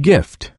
Gift.